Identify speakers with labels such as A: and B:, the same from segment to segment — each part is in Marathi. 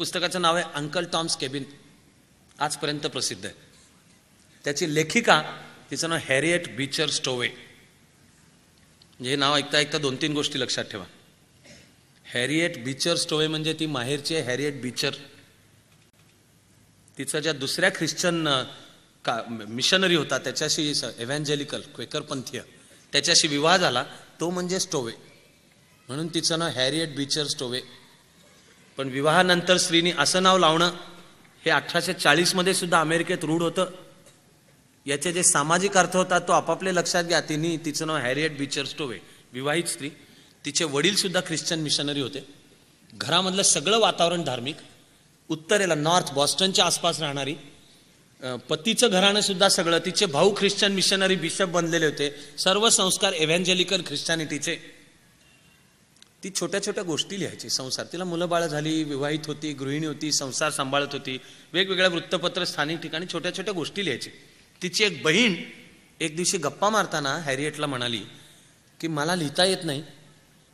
A: पुस्तकाचं नाव आहे अंकल टॉम्स केबिन. आजपर्यंत प्रसिद्ध आहे. त्याची लेखिका तिचं नाव हॅरिएट बीचर स्टोवे. म्हणजे हे नाव ऐकता ऐकता दोन तीन गोष्टी लक्षात ठेवा. हॅरिएट बीचर स्टोवे म्हणजे ती माहेरची आहे हॅरिएट बीचर. तिचा ज्या दुसऱ्या ख्रिश्चन का मिशनरी होता त्याच्याशी एव्हॅन्जेलिकल क्वेकरपंथीय त्याच्याशी विवाह झाला तो म्हणजे स्टोवे. म्हणून तिचं नाव हॅरिएट बीचर स्टोवे. पण विवाहानंतर स्त्रीनी असं नाव लावणं हे अठराशे चाळीसमध्ये सुद्धा अमेरिकेत रूढ होतं. याचे जे सामाजिक अर्थ होता तो आपापले लक्षात घ्या. तिने तिचं नाव हॅरिएट बिचर स्टोवे विवाहित स्त्री. तिचे वडील सुद्धा ख्रिश्चन मिशनरी होते. घरामधलं सगळं वातावरण धार्मिक. उत्तरेला नॉर्थ बॉस्टनच्या आसपास राहणारी. पतीचं घराणं सुद्धा सगळं. तिचे भाऊ ख्रिश्चन मिशनरी बिशप बनलेले होते. सर्व संस्कार एव्हॅन्जेलिकल ख्रिश्चॅनिटीचे. ती छोट्या छोट्या गोष्टी लिहायची. संसार. तिला मुलं बाळं झाली विवाहित होती गृहिणी होती संसार सांभाळत होती. वेगवेगळ्या वृत्तपत्र स्थानिक ठिकाणी छोट्या छोट्या गोष्टी लिहायची. तिची एक बहीण एक दिवशी गप्पा मारताना हॅरिएटला म्हणाली की मला लिहिता येत नाही.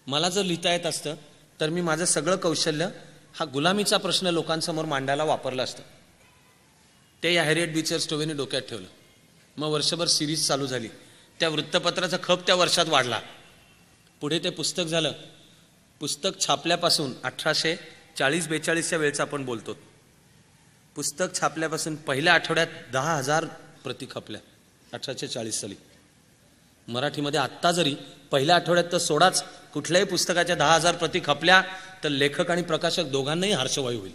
A: मला जर लिहिता येत असतं तर मी माझं सगळं कौशल्य हा गुलामीचा प्रश्न लोकांसमोर मांडायला वापरलं असतं. ते या हॅरिएट बीचर स्टोवेने डोक्यात ठेवलं. मग वर्षभर सिरीज चालू झाली. त्या वृत्तपत्राचा खप त्या वर्षात वाढला. पुढे ते पुस्तक झालं. पुस्तक छापल्यापासून अठराशे चाळीस बेचाळीसच्या वेळेचा आपण बोलतो. पुस्तक छापल्यापासून पहिल्या आठवड्यात दहा हजार प्रती खपल्या अठराशे चाळीस साली. मराठीमध्ये आत्ता जरी पहिल्या आठवड्यात तर सोडाच कुठल्याही पुस्तकाच्या दहा हजार प्रती खपल्या तर लेखक आणि प्रकाशक दोघांनाही हर्षवायू होईल.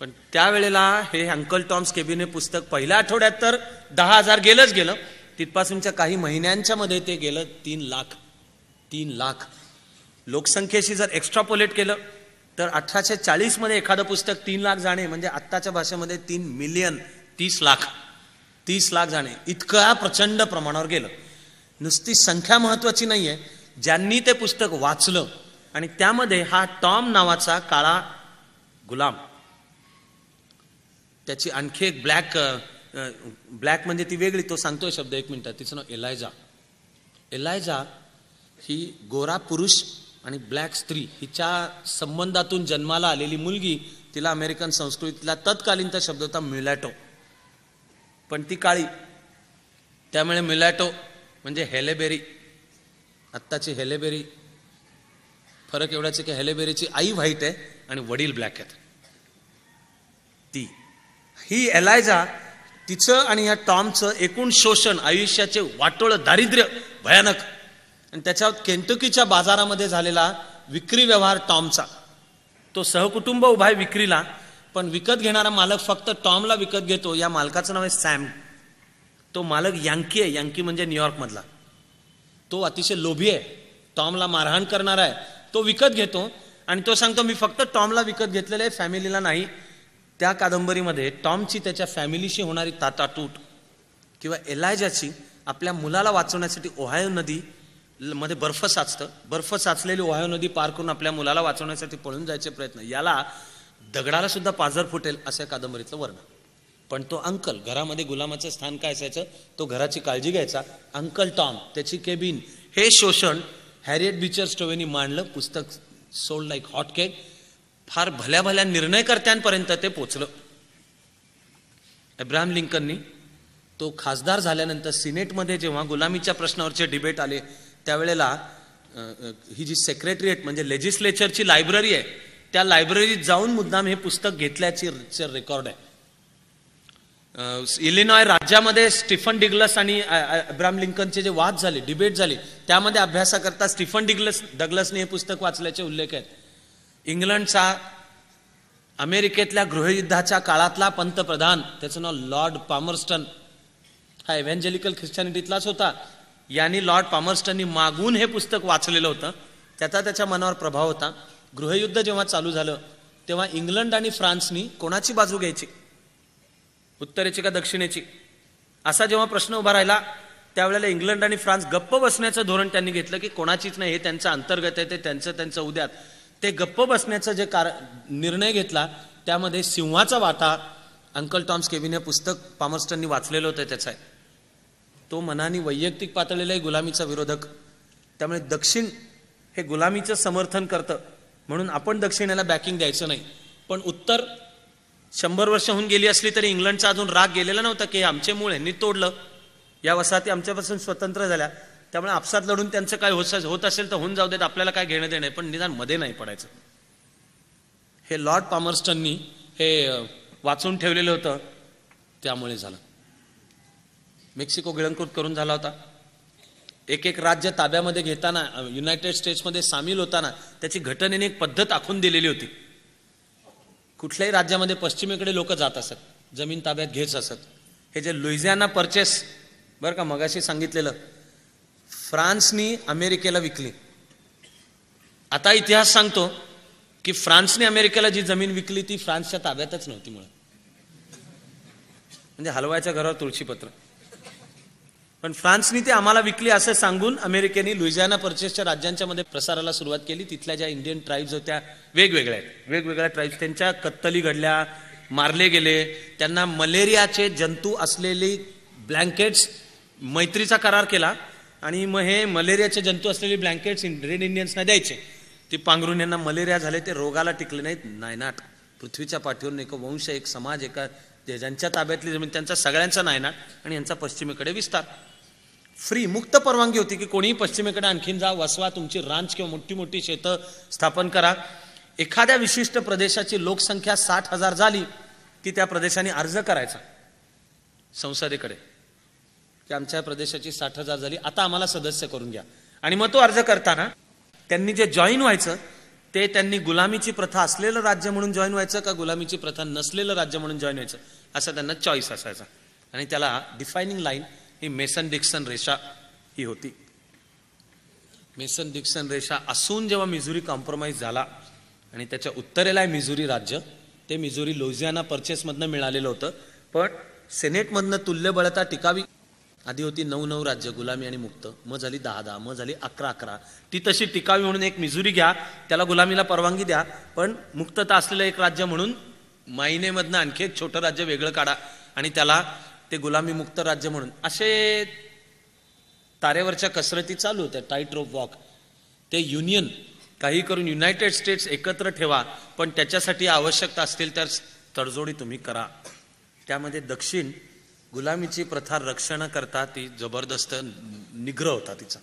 A: पण त्यावेळेला हे अंकल टॉम्स केबिने पुस्तक पहिल्या आठवड्यात तर दहा हजार गेलंच गेलं. तिथपासूनच्या काही महिन्यांच्या मध्ये ते गेलं तीन लाख तीन लाख. लोकसंख्येशी जर एक्स्ट्रापोलेट केलं तर अठराशे चाळीसमध्ये एखादं पुस्तक तीन लाख जाणे म्हणजे आत्ताच्या भाषेमध्ये तीन मिलियन तीस लाख तीस लाख जाणे इतकं प्रचंड प्रमाणावर गेलं. नुसती संख्या महत्वाची आहे ज्यांनी ते पुस्तक वाचलं आणि त्यामध्ये हा टॉम नावाचा काळा गुलाम त्याची आणखी एक ब्लॅक ब्लॅक म्हणजे ती वेगळी तो सांगतोय शब्द एक मिनिटात तिचं नाव एलायजा. एलायजा ही गोरा पुरुष आणि ब्लॅक स्त्री हिच्या संबंधातून जन्माला आलेली मुलगी तिला अमेरिकन संस्कृतीतला तत्कालीनचा शब्द होता मिलॅटो पण ती काळी. त्यामुळे मिलॅटो म्हणजे हेलेबेरी. आत्ताची हेलेबेरी. फरक एवढाच की हेलेबेरीची आई व्हाईट आहे आणि वडील ब्लॅक आहेत. ती. ही एलायजा तिचं आणि या टॉमचं एकूण शोषण आयुष्याचे वाटोळ दारिद्र्य भयानक आणि त्याच्यात केंटकीच्या बाजारामध्ये झालेला विक्री व्यवहार टॉमचा. तो सहकुटुंब उभा आहे विक्रीला पण विकत घेणारा मालक फक्त टॉमला विकत घेतो. या मालकाचं नाव आहे सॅम. तो मालक यांकी आहे. यांकी म्हणजे न्यूयॉर्कमधला तो अतिशय लोभी आहे. टॉमला मारहाण करणार आहे. तो विकत घेतो आणि तो सांगतो मी फक्त टॉमला विकत घेतलेलं आहे फॅमिलीला नाही. त्या कादंबरीमध्ये टॉमची त्याच्या फॅमिलीशी होणारी ताटातूट किंवा एलायजाची आपल्या मुलाला वाचवण्यासाठी ओहायो नदी मध्ये बर्फ साचतं. बर्फ साचलेली वायू नदी पार करून आपल्या मुलाला वाचवण्यासाठी पळून जायचे प्रयत्न. याला दगडाला सुद्धा पाझर फुटेल असं या कादंबरीतलं वर्णन. पण तो अंकल घरामध्ये गुलामाचं स्थान काय असायचं? तो घराची काळजी घ्यायचा. अंकल टॉम त्याची केबिन. हे शोषण हॅरिएट बीचर स्टोवेनी मांडलं. पुस्तक सोल्ड लाईक हॉट केक. फार भल्या भल्या निर्णयकर्त्यांपर्यंत ते पोचलं. अब्राहम लिंकननी तो खासदार झाल्यानंतर सिनेटमध्ये जेव्हा गुलामीच्या प्रश्नावरचे डिबेट आले त्यावेळेला ही जी सेक्रेटरिएट म्हणजे लेजिस्लेचरची लायब्ररी आहे त्या लायब्ररीत जाऊन मुद्दाम हे पुस्तक घेतल्याची रेकॉर्ड आहे. इलिनॉय राज्यामध्ये स्टीफन डिग्लस आणि अब्राम लिंकनचे जे वाद झाले डिबेट झाली त्यामध्ये अभ्यासाकरता स्टीफन डिग्लस डग्लसने हे पुस्तक वाचल्याचे उल्लेख आहेत. इंग्लंडचा अमेरिकेतल्या गृहयुद्धाच्या काळातला पंतप्रधान त्याचं नाव लॉर्ड पामर्स्टन हा एव्हॅन्जेलिकल ख्रिश्चॅनिटीतलाच होता. यांनी लॉर्ड पामर्स्टननी मागून हे पुस्तक वाचलेलं होतं. त्याचा त्याच्या मनावर प्रभाव होता. गृहयुद्ध जेव्हा चालू झालं तेव्हा इंग्लंड आणि फ्रान्सनी कोणाची बाजू घ्यायची? उत्तरेची का दक्षिणेची? असा जेव्हा प्रश्न उभा राहिला त्यावेळेला इंग्लंड आणि फ्रान्स गप्प बसण्याचं धोरण त्यांनी घेतलं की कोणाचीच नाही हे त्यांचं अंतर्गत आहे ते त्यांचं त्यांचं उद्यात. ते गप्प बसण्याचं जे कार निर्णय घेतला त्यामध्ये सिंहाचा वाटा अंकल टॉम्स केविन हे पुस्तक पामर्स्टननी वाचलेलं होतं त्याचं. आहे तो मनाने वैयक्तिक पातळीला गुलामीचा विरोधक. त्यामुळे दक्षिण हे गुलामीचं समर्थन करतं. म्हणून आपण दक्षिणेला बॅकिंग द्यायचं नाही. पण उत्तर शंभर वर्ष होऊन गेली असली तरी इंग्लंडचा अजून राग गेलेला नव्हता की हे आमचे मूळ यांनी तोडलं. या वसाहती आमच्यापासून स्वतंत्र झाल्या. त्यामुळे आपसात लढून त्यांचं काय होत होत असेल तर होऊन जाऊ देत आपल्याला काय घेणं देणं आहे, पण निदानमध्ये नाही पडायचं. हे लॉर्ड पामर्स्टननी हे वाचून ठेवलेलं होतं. त्यामुळे झालं. मेक्सिको गिळंकृत करून झाला होता. एक एक राज्य ताब्यामध्ये घेताना युनायटेड स्टेट्समध्ये सामील होताना त्याची घटनेने एक पद्धत आखून दिलेली होती. कुठल्याही राज्यामध्ये पश्चिमेकडे लोक जात असत जमीन ताब्यात घेत असत. हे जे लुइझियाना परचेस बरं का मगाशी सांगितलेलं फ्रान्सनी अमेरिकेला विकली. आता इतिहास सांगतो की फ्रान्सने अमेरिकेला जी जमीन विकली ती फ्रान्सच्या ताब्यातच नव्हती मुळात. म्हणजे हलवायच्या घरावर तुळशीपत्र. पण फ्रान्सनी ते आम्हाला विकली असं सांगून अमेरिकेने लुइझियाना परचेसच्या राज्यांच्या मध्ये प्रसाराला सुरुवात केली. तिथल्या ज्या इंडियन ट्राईब्स होत्या वेगवेगळ्या आहेत. वेगवेगळ्या ट्राईब्स. त्यांच्या कत्तली घडल्या मारले गेले. त्यांना मलेरियाचे जंतू असलेली ब्लँकेट्स मैत्रीचा करार केला. आणि मग हे मलेरियाचे जंतू असलेले ब्लँकेट्स रेड इंडियन्सना द्यायचे. ते पांघरून यांना मलेरिया झाले ते रोगाला टिकले नाहीत. नायनाट. पृथ्वीच्या पाठीवरून एक वंश एक समाज एका ज्यांच्या ताब्यातली जमीन त्यांचा सगळ्यांचा नायनाट आणि यांचा पश्चिमेकडे विस्तार. फ्री मुक्त परवानगी होती की कोणीही पश्चिमेकडे आणखीन जा वसवा तुमची रांच किंवा मोठी मोठी शेतं स्थापन करा. एखाद्या विशिष्ट प्रदेशाची लोकसंख्या साठ हजार झाली की त्या प्रदेशाने अर्ज करायचा संसदेकडे. की आमच्या प्रदेशाची साठ हजार झाली आता आम्हाला सदस्य करून घ्या. आणि मग तो अर्ज करताना त्यांनी जे जॉईन व्हायचं ते त्यांनी गुलामीची प्रथा असलेलं राज्य म्हणून जॉईन व्हायचं का गुलामीची प्रथा नसलेलं राज्य म्हणून जॉईन व्हायचं असं त्यांना चॉईस असायचा. आणि त्याला डिफायनिंग लाईन ही मेसन डिक्सन रेषा ही होती. मेसन डिक्सन रेषा असून जेव्हा मिझुरी कॉम्प्रोमाइज झाला आणि त्याच्या उत्तरेला आहे मिझुरी राज्य ते मिझुरी लोझियाना परचेसमधनं मिळालेलं होतं. पण सेनेटमधनं तुल्यबळता टिकावी. आधी होती नऊ नऊ राज्य गुलामी आणि मुक्त. मग झाली दहा दहा मग झाली अकरा अकरा. ती तशी टिकावी म्हणून एक मिझुरी घ्या त्याला गुलामीला परवानगी द्या पण मुक्तता असलेलं एक राज्य म्हणून मायनेमधनं आणखी एक छोटं राज्य वेगळं काढा आणि त्याला ते गुलामी मुक्त राज्य म्हणून. असे तारेवरच्या कसरती चालू होत्या टाईट रोप वॉक ते युनियन काही करून युनायटेड स्टेट्स एकत्र ठेवा पण त्याच्यासाठी आवश्यकता असतील तर तडजोडी तुम्ही करा. त्यामध्ये दक्षिण गुलामीची प्रथा रक्षण करता ती जबरदस्त निग्रह होता तिचा.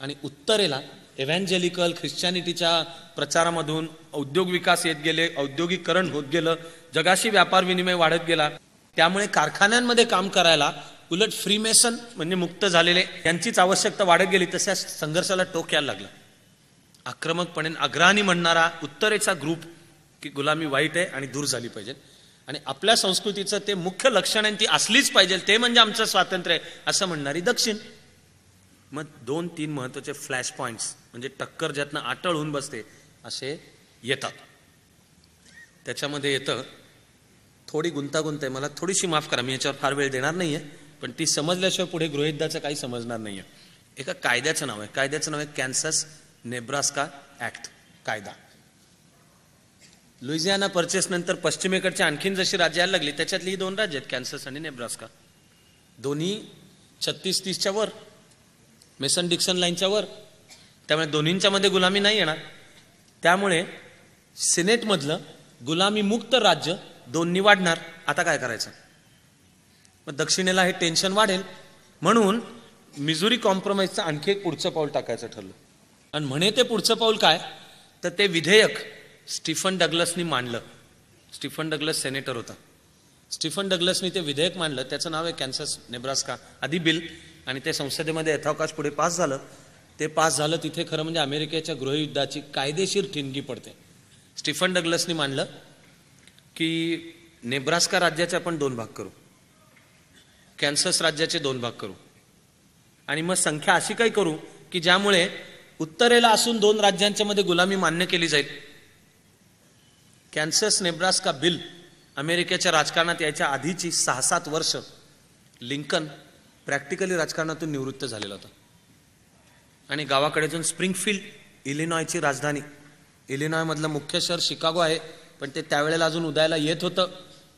A: आणि उत्तरेला एव्हॅन्जेलिकल ख्रिश्चॅनिटीच्या प्रचारामधून औद्योग विकास येत गेले औद्योगिकरण होत गेलं जगाशी व्यापार विनिमय वाढत गेला. त्यामुळे कारखान्यांमध्ये काम करायला उलट फ्रीमेसन म्हणजे मुक्त झालेले यांचीच आवश्यकता वाढत गेली तशा संघर्षाला टोक यायला लागला. आक्रमकपणे अग्रहानी म्हणणारा उत्तरेचा ग्रुप की गुलामी वाईट आहे आणि दूर झाली पाहिजे. आणि आपल्या संस्कृतीचं ते मुख्य लक्षण आहे ती असलीच पाहिजे ते म्हणजे आमचं स्वातंत्र्य आहे असं म्हणणारी दक्षिण. मग दोन तीन महत्त्वाचे फ्लॅश पॉईंट्स म्हणजे टक्कर ज्यातनं आटळ होऊन बसते असे येतात. त्याच्यामध्ये येतं थोडी गुंतागुंत आहे. मला थोडीशी माफ करा. मी याच्यावर फार वेळ देणार नाही आहे पण ती समजल्याशिवाय पुढे गृहितदाचं काही समजणार नाही आहे एका कायद्याचं नाव आहे. कायद्याचं नाव आहे कॅन्सस नेब्रास्का ऍक्ट कायदा. लुइझियाना परचेस नंतर पश्चिमेकडची आणखीन जशी राज्य यायला लागली त्याच्यातली ही दोन राज्य आहेत कॅन्सस आणि नेब्रास्का. दोन्ही छत्तीस तीसच्या वर मेसन डिक्सन लाईनच्या वर. त्यामुळे दोन्हींच्या मध्ये गुलामी नाही येणार. त्यामुळे सिनेटमधलं गुलामी मुक्त राज्य दोन्ही वाढणार. आता काय करायचं? मग दक्षिणेला हे टेन्शन वाढेल. म्हणून मिझुरी कॉम्प्रोमाइजचं आणखी एक पुढचं पाऊल टाकायचं ठरलं. आणि म्हणे ते पुढचं पाऊल काय? तर ते विधेयक स्टीफन डगलसनी मांडलं. स्टीफन डगलस सेनेटर होता. स्टीफन डगलसनी ते विधेयक मांडलं. त्याचं नाव आहे कॅन्सस नेब्रास्का आधी बिल. आणि ते संसदेमध्ये यथावकाश पुढे पास झालं. ते पास झालं तिथे खरं म्हणजे अमेरिकेच्या गृहयुद्धाची कायदेशीर ठिणगी पडते. स्टीफन डगलसनी मांडलं. की नेब्रास्का राज्याचे आपण दोन भाग करू. कॅन्सस राज्याचे दोन भाग करू. आणि मग संख्या अशी काही करू की ज्यामुळे उत्तरेला असून दोन राज्यांच्या मध्ये गुलामी मान्य केली जाईल. कॅन्सस नेब्रास्का बिल अमेरिकेच्या राजकारणात यायच्या आधीची सहा सात वर्ष लिंकन प्रॅक्टिकली राजकारणातून निवृत्त झालेला होता. आणि गावाकडे जाऊन स्प्रिंगफील्ड इलिनॉयची राजधानी. इलिनॉयमधलं मुख्य शहर शिकागो आहे. पण ते त्यावेळेला अजून उदयाला येत होतं.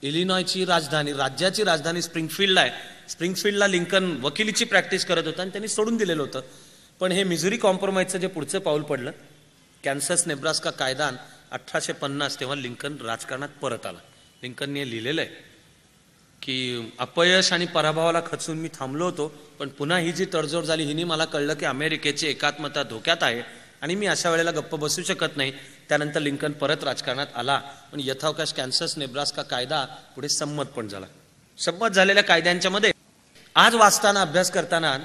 A: इलिनॉयची राजधानी राज्याची राजधानी स्प्रिंगफील्डला आहे. स्प्रिंगफील्डला लिंकन वकिलीची प्रॅक्टिस करत होता आणि त्यांनी सोडून दिलेलं होतं. पण हे मिझुरी कॉम्प्रोमाइजचं जे पुढचं पाऊल पडलं कॅन्सस नेब्रास्का कायदा अठराशे पन्नास तेव्हा लिंकन राजकारणात परत आला. लिंकनने हे लिहिलेलं आहे की अपयश आणि पराभवाला खचून मी थांबलो होतो पण पुन्हा ही जी तडजोड झाली हिने मला कळलं की अमेरिकेची एकात्मता धोक्यात आहे. आणि मी अशा वेळेला गप्प बसू शकत नाही. त्यानंतर लिंकन परत राजकारणात आला. पण यथावकाश कॅन्सस नेब्रास्का कायदा पुढे संमत पण झाला. संमत झालेल्या कायद्यांच्या मध्ये आज वाचताना अभ्यास करताना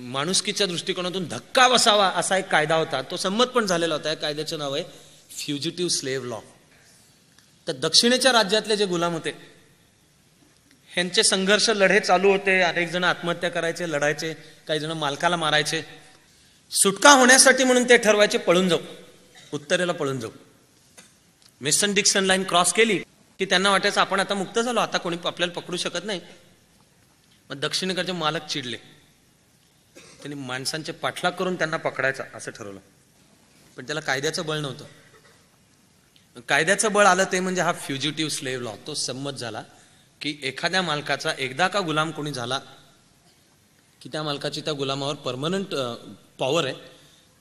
A: माणुसकीच्या दृष्टिकोनातून धक्का बसावा असा एक कायदा होता. तो संमत पण झालेला होता. या कायद्याचं नाव आहे फ्युजिटिव्ह स्लेव्ह लॉ तर दक्षिणेच्या राज्यातले जे गुलाम होते ह्यांचे संघर्ष लढे चालू होते. अनेक जण आत्महत्या करायचे लढायचे काही जण मालकाला मारायचे. सुटका होण्यासाठी म्हणून ते ठरवायचे पळून जाऊ. उत्तरेला पळून जाऊ. मेसन डिक्सन लाईन क्रॉस केली की त्यांना वाटायचं आपण आता मुक्त झालो आता कोणी आपल्याला पकडू शकत नाही. मग दक्षिणेकडचे मालक चिडले. त्यांनी माणसांचे पाठलाग करून त्यांना पकडायचा असं ठरवलं. पण त्याला कायद्याचं बळ नव्हतं. कायद्याचं बळ आलं ते म्हणजे हा फ्युजिटिव्ह स्लेव्ह लॉ तो संमत झाला की एखाद्या मालकाचा एकदा का गुलाम कोणी झाला की त्या मालकाची त्या गुलामावर परमनंट पॉवर आहे.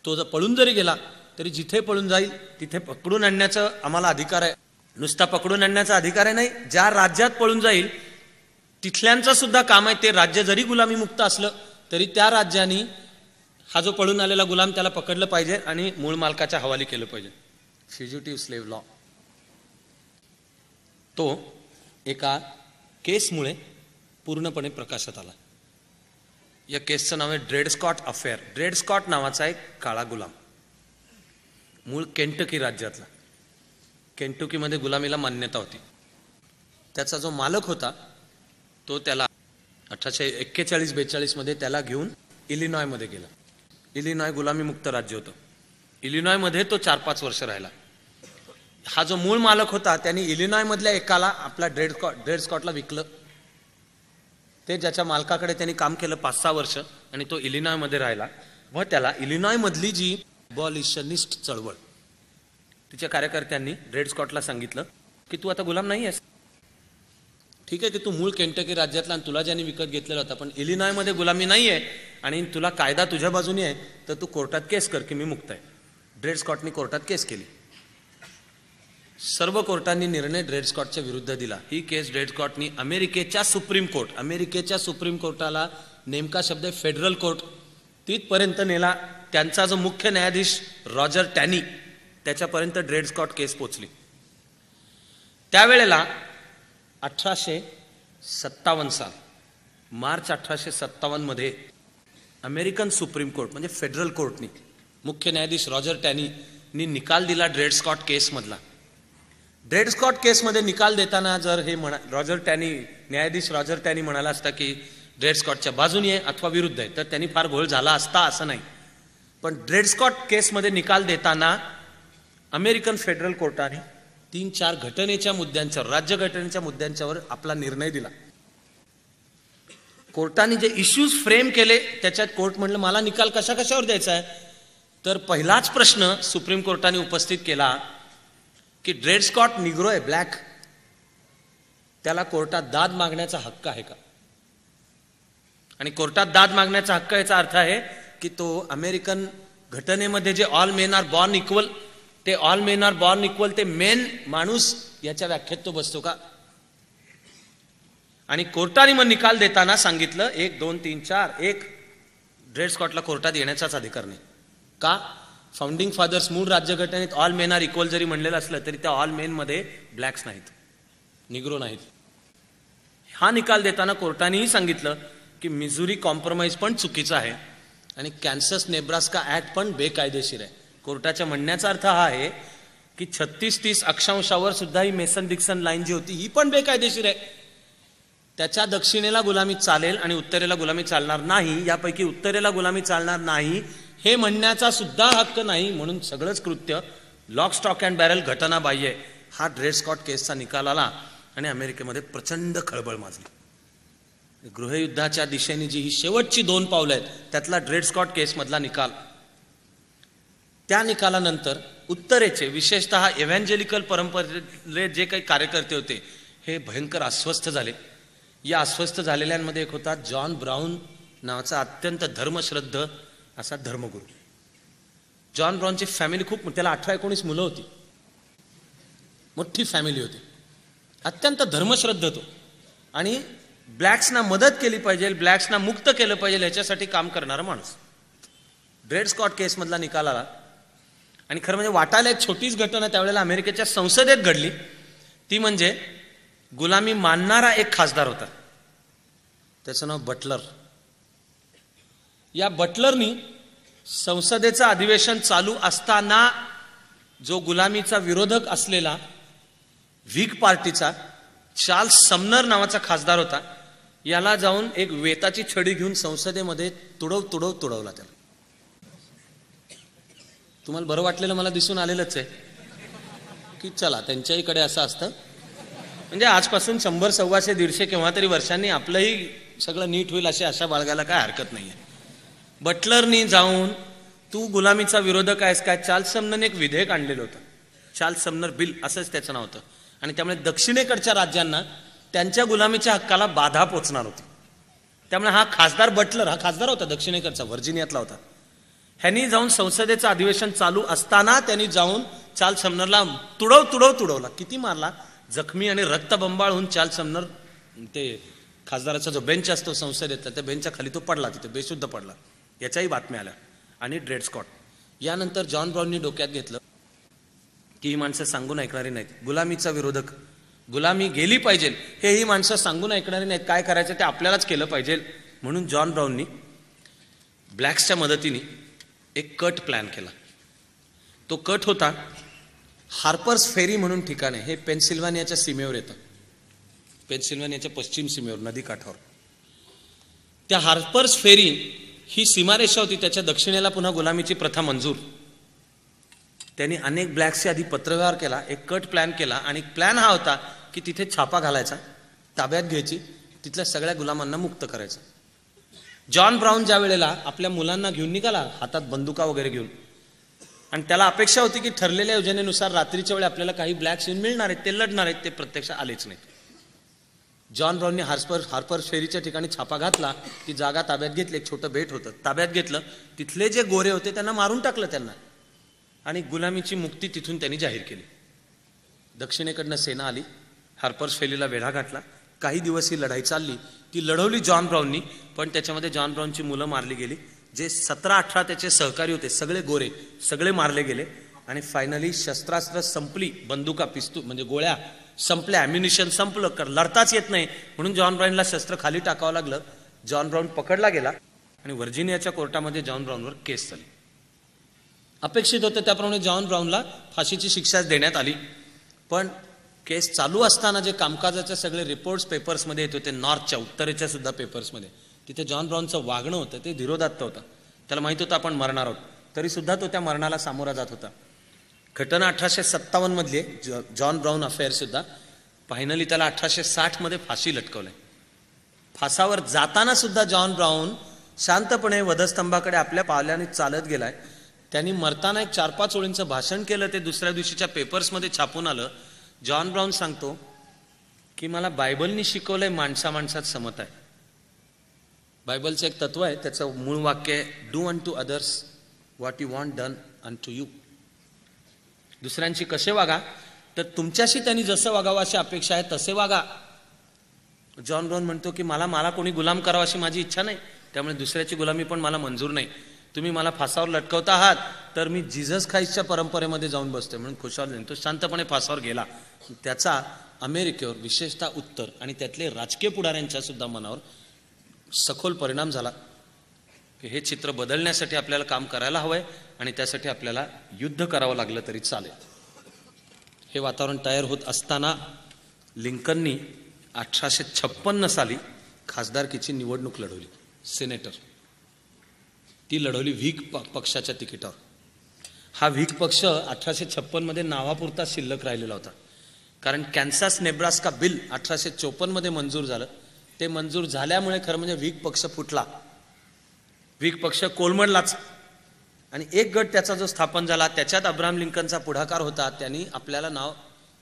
A: तो जर पळून जरी गेला तरी जिथे पळून जाईल तिथे पकडून आणण्याचं आम्हाला अधिकार आहे. नुसता पकडून आणण्याचा अधिकार आहे नाही ज्या राज्यात पळून जाईल तिथल्यांचं सुद्धा काम आहे. ते राज्य जरी गुलामी मुक्त असलं तरी त्या राज्याने हा जो पळून आलेला गुलाम त्याला पकडलं पाहिजे आणि मूळ मालकाच्या हवाली केलं पाहिजे. फ्युजिटिव्ह स्लेव्ह लॉ तो एका केसमुळे पूर्णपणे प्रकाशात आला. या केसचं नाव आहे Dred Scott affair Dred Scott नावाचा एक काळा गुलाम. मूळ केंटकी राज्यातला. केंटुकीमध्ये गुलामीला मान्यता होती. त्याचा जो मालक होता तो त्याला अठराशे एक्केचाळीस बेचाळीसमध्ये त्याला घेऊन इलिनॉयमध्ये गेला. इलिनॉय गुलामीमुक्त राज्य होतं. इलिनॉयमध्ये तो चार पाच वर्ष राहिला. हा जो मूळ मालक होता त्यांनी इलिनॉयमधल्या एकाला आपला ड्रेड स्कॉट ड्रेड स्कॉटला विकलं. ते ज्याच्या मालकाकडे त्यांनी काम केलं पाच सहा वर्ष आणि तो इलिनॉयमध्ये राहिला व त्याला इलिनॉयमधली जी बॉलिशनिस्ट चळवळ तिच्या कार्यकर्त्यांनी ड्रेड स्कॉटला सांगितलं की तू आता गुलाम नाही आहेस ठीक आहे की तू मूळ केंटकी राज्यातला आणि तुला ज्यांनी विकत घेतलेला होता पण इलिनॉयमध्ये गुलामी नाही आहे आणि तुला कायदा तुझ्या बाजूने आहे तर तू कोर्टात केस कर की मी मुक्त आहे. ड्रेड स्कॉटनी कोर्टात केस केली. सर्व कोर्टांनी निर्णय ड्रेड स्कॉटच्या विरुद्ध दिला. ही केस ड्रेड स्कॉटनी अमेरिकेच्या सुप्रीम कोर्ट अमेरिकेच्या सुप्रीम कोर्टाला नेमका शब्द फेडरल कोर्ट. तिथपर्यंत नेला त्यांचा जो मुख्य न्यायाधीश रॉजर टॅनी त्याच्यापर्यंत ड्रेड स्कॉट केस पोचली. त्यावेळेला अठराशे सत्तावन्न साल मार्च अठराशे सत्तावन्नमध्ये अमेरिकन सुप्रीम कोर्ट म्हणजे फेडरल कोर्टनी मुख्य न्यायाधीश रॉजर टॅनी निकाल दिला ड्रेड स्कॉट केसमधला. ड्रेड स्कॉट केसमध्ये निकाल देताना जर हे म्हणा रॉजर टॅनी न्यायाधीश रॉजर टॅनी म्हणाला असता की ड्रेड स्कॉटच्या बाजूनी आहे अथवा विरुद्ध आहे तर त्यांनी फार घोळ झाला असता असं नाही. पण ड्रेड स्कॉट केसमध्ये निकाल देताना अमेरिकन फेडरल कोर्टाने तीन चार घटनेच्या मुद्द्यांच्यावर राज्यघटनेच्या मुद्द्यांच्यावर आपला निर्णय दिला. कोर्टाने जे इश्यूज फ्रेम केले त्याच्यात कोर्ट म्हणलं मला निकाल कशा कशावर द्यायचा आहे? तर पहिलाच प्रश्न सुप्रीम कोर्टाने उपस्थित केला की ड्रेड स्कॉट निग्रो आहे ब्लॅक त्याला कोर्टात दाद मागण्याचा हक्क आहे का? आणि कोर्टात दाद मागण्याचा हक्क याचा अर्थ आहे की तो अमेरिकन घटनेमध्ये जे all men are born equal ते all men are born equal ते मेन माणूस याच्या व्याख्येत तो बसतो का? आणि कोर्टाने मग निकाल देताना सांगितलं एक दोन तीन चार एक ड्रेड स्कॉटला कोर्टात येण्याचाच अधिकार नाही. का? फाउंडिंग फादर्स मूळ राज्यघटनेत ऑल मेन आर इक्वल जरी म्हणलेलं असलं तरी त्या ऑल मेनमध्ये ब्लॅक्स नाहीत. निग्रो नाहीत. हा निकाल देताना कोर्टानेही सांगितलं की मिझुरी कॉम्प्रोमाइज पण चुकीचं आहे आणि कॅन्सस नेब्रास्का ऍक्ट पण बेकायदेशीर आहे. कोर्टाच्या म्हणण्याचा अर्थ हा आहे की छत्तीस तीस अक्षांशावर सुद्धा ही मेसन डिक्सन लाईन जी होती ही पण बेकायदेशीर आहे. त्याच्या दक्षिणेला गुलामी चालेल आणि उत्तरेला गुलामी चालणार नाही यापैकी उत्तरेला गुलामी चालणार नाही हे म्हणण्याचा सुद्धा हक्क नाही म्हणून सगळंच कृत्य. लॉक स्टॉक अँड बॅरल घटनाबाह्य हा ड्रेड स्कॉट केसचा निकाल आला आणि अमेरिकेमध्ये प्रचंड खळबळ माजली. गृहयुद्धाच्या दिशेने जी ही शेवटची दोन पावलं आहेत त्यातला ड्रेड स्कॉट केसमधला निकाल. त्या निकालानंतर उत्तरेचे विशेषतः एव्हॅन्जेलिकल परंपरेले जे काही कार्यकर्ते होते हे भयंकर अस्वस्थ झाले. या अस्वस्थ झालेल्यांमध्ये एक होता जॉन ब्राऊन नावाचा अत्यंत धर्मश्रद्ध असा धर्मगुरू. जॉन ब्रॉनची फॅमिली खूप त्याला अठरा एकोणीस मुलं होती. मोठी फॅमिली होती. अत्यंत धर्मश्रद्ध तो. आणि ब्लॅक्सना मदत केली पाहिजे ब्लॅक्सना मुक्त केलं पाहिजे याच्यासाठी काम करणारा माणूस. ड्रेड स्कॉट केसमधला निकाल आला. आणि खरं म्हणजे वाटायला एक छोटीच घटना त्यावेळेला अमेरिकेच्या संसदेत घडली. ती म्हणजे गुलामी मानणारा एक खासदार होता. त्याचं नाव बटलर. या बटलरनी संसदेचं अधिवेशन चालू असताना जो गुलामीचा विरोधक असलेला व्हीक पार्टीचा चार्ल्स समनर नावाचा खासदार होता याला जाऊन एक वेताची छडी घेऊन संसदेमध्ये तुडव तुडव तुडवला त्याला. तुम्हाला बरं वाटलेलं मला दिसून आलेलंच आहे. की चला त्यांच्याहीकडे असं असतं. म्हणजे आजपासून शंभर सव्वाशे दीडशे केव्हा तरी वर्षांनी आपलंही सगळं नीट होईल अशी आशा बाळगायला काय हरकत नाही आहे बटलरनी जाऊन तू गुलामीचा विरोधक आहेस काय? चार्ल्स समनरने एक विधेयक आणलेलं होतं. चार्ल्स समनर बिल असंच त्याचं नाव होतं. आणि त्यामुळे दक्षिणेकडच्या राज्यांना त्यांच्या गुलामीच्या हक्काला बाधा पोचणार होती. त्यामुळे हा खासदार बटलर हा खासदार होता दक्षिणेकडचा व्हर्जिनियातला होता. ह्यांनी जाऊन संसदेचं अधिवेशन चालू असताना त्यांनी जाऊन चार्ल्स समनरला तुडव तुडव तुडवला. किती मारला? जखमी आणि रक्तबंबाळ होऊन चार्ल समनर ते खासदाराचा जो बेंच असतो संसदेचा त्या बेंचच्या खाली तो पडला तिथे बेशुद्ध पडला. याच्याही बातम्या आल्या. आणि ड्रेड स्कॉट यानंतर जॉन ब्राऊननी डोक्यात घेतलं की ही माणसं सांगून ऐकणारी नाहीत. गुलामीचा विरोधक. गुलामी गेली पाहिजे. हे ही माणसं सांगून ऐकणारी नाहीत. काय करायचं ते आपल्यालाच केलं पाहिजे. म्हणून जॉन ब्राऊननी ब्लॅक्सच्या मदतीने एक कट प्लॅन केला. तो कट होता हार्पर्स फेरी म्हणून ठिकाण आहे. हे पेन्सिल्वानियाच्या सीमेवर येतं. पेन्सिल्वानियाच्या पश्चिम सीमेवर नदी काठावर. त्या हार्पर्स फेरी ही सीमारेषा होती त्याच्या दक्षिणेला पुन्हा गुलामीची प्रथा मंजूर. त्यांनी अनेक ब्लॅक्सचे आधी पत्रव्यवहार केला एक कट प्लॅन केला आणि प्लॅन हा होता की तिथे छापा घालायचा ताब्यात घ्यायची तिथल्या सगळ्या गुलामांना मुक्त करायचं. जॉन ब्राऊन ज्या वेळेला आपल्या मुलांना घेऊन निघाला हातात बंदुका वगैरे घेऊन आणि त्याला अपेक्षा होती की ठरलेल्या योजनेनुसार रात्रीच्या वेळी आपल्याला काही ब्लॅक्स येऊन मिळणार आहेत ते लढणार आहेत ते प्रत्यक्ष आलेच नाहीत. जॉन ब्राऊनने हार्पर हार्पर फेरीच्या ठिकाणी छापा घातला ती जागा ताब्यात घेतली एक छोटं बेट होतं. ताब्यात घेतलं. तिथले जे गोरे होते त्यांना मारून टाकलं त्यांना. आणि गुलामीची मुक्ती तिथून त्यांनी जाहीर केली. दक्षिणेकडनं सेना आली. हार्पर्स फेलीला वेढा घातला. काही दिवस ही लढाई चालली. ती लढवली जॉन ब्राऊननी पण त्याच्यामध्ये जॉन ब्राऊनची मुलं मारली गेली. जे सतरा अठरा त्याचे सहकारी होते सगळे गोरे सगळे मारले गेले. आणि फायनली शस्त्रास्त्र संपली. बंदुका पिस्तू म्हणजे गोळ्या संपल्या. ॲम्युनिशन संपलं कर. लढताच येत नाही. म्हणून जॉन ब्राऊनला शस्त्र खाली टाकावं लागलं. जॉन ब्राऊन पकडला गेला आणि व्हर्जिनियाच्या कोर्टामध्ये जॉन ब्राऊनवर केस झाली. अपेक्षित होतं त्याप्रमाणे जॉन ब्राऊनला फाशीची शिक्षा देण्यात आली. पण केस चालू असताना जे कामकाजाचे सगळे रिपोर्ट्स पेपर्समध्ये येत होते नॉर्थच्या उत्तरेच्या सुद्धा पेपर्समध्ये तिथे जॉन ब्राऊनचं वागणं होतं ते धीरोदात्त होतं. त्याला माहीत होतं आपण मरणार आहोत. तरी सुद्धा तो त्या मरणाला सामोरा जात होता. घटना अठराशे सत्तावन्न मधली आहे. जॉन ब्राऊन अफेअर सुद्धा. फायनली त्याला अठराशे साठमध्ये फाशी लटकवलंय. फासावर जाताना सुद्धा जॉन ब्राऊन शांतपणे वधस्तंभाकडे आपल्या पावल्याने चालत गेलाय. त्यांनी मरताना एक चार पाच ओळींचं भाषण केलं ते दुसऱ्या दिवशीच्या पेपर्समध्ये छापून आलं. जॉन ब्राऊन सांगतो की मला बायबलनी शिकवलंय माणसा माणसात समत आहे. बायबलचं एक तत्व आहे त्याचं मूळ वाक्य आहे do unto others what you want done unto you दुसऱ्यांशी कसे वागा? तर तुमच्याशी त्यांनी जसं वागावं अशी अपेक्षा आहे तसे वागा. जॉन रॉन म्हणतो की मला मला कोणी गुलाम करावा अशी माझी इच्छा नाही. त्यामुळे दुसऱ्याची गुलामी पण मला मंजूर नाही. तुम्ही मला फासावर लटकवता आहात तर मी जिझस खाईसच्या परंपरेमध्ये जाऊन बसतोय. म्हणून खुशाल नाही तो शांतपणे फासावर गेला. त्याचा अमेरिकेवर विशेषतः उत्तर आणि त्यातले राजकीय पुढाऱ्यांच्या सुद्धा मनावर सखोल परिणाम झाला. की हे चित्र बदलण्यासाठी आपल्याला काम करायला हवं आहे आणि त्यासाठी आपल्याला युद्ध करावं लागलं तरी चालेल. हे वातावरण तयार होत असताना लिंकननी अठराशे छप्पन्न साली खासदारकीची निवडणूक लढवली. सिनेटर ती लढवली व्हीक पक्षाच्या तिकिटावर. हा व्हीक पक्ष अठराशे छप्पनमध्ये नावापुरता शिल्लक राहिलेला होता. कारण कॅन्सास नेब्रास्का बिल अठराशे चोपन्नमध्ये मंजूर झालं. ते मंजूर झाल्यामुळे खरं म्हणजे व्हीक पक्ष फुटला. व्हीक पक्ष कोलमडलाच. आणि एक गट त्याचा जो स्थापन झाला त्याच्यात अब्राहम लिंकनचा पुढाकार होता त्यांनी आपल्याला नाव